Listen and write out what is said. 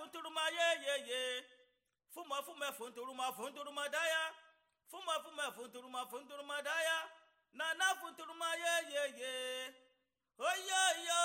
funturuma yeyeye fuma fuma funturuma funturuma daya fuma fuma funturuma funturuma daya nana funturuma yeyeye oyoyo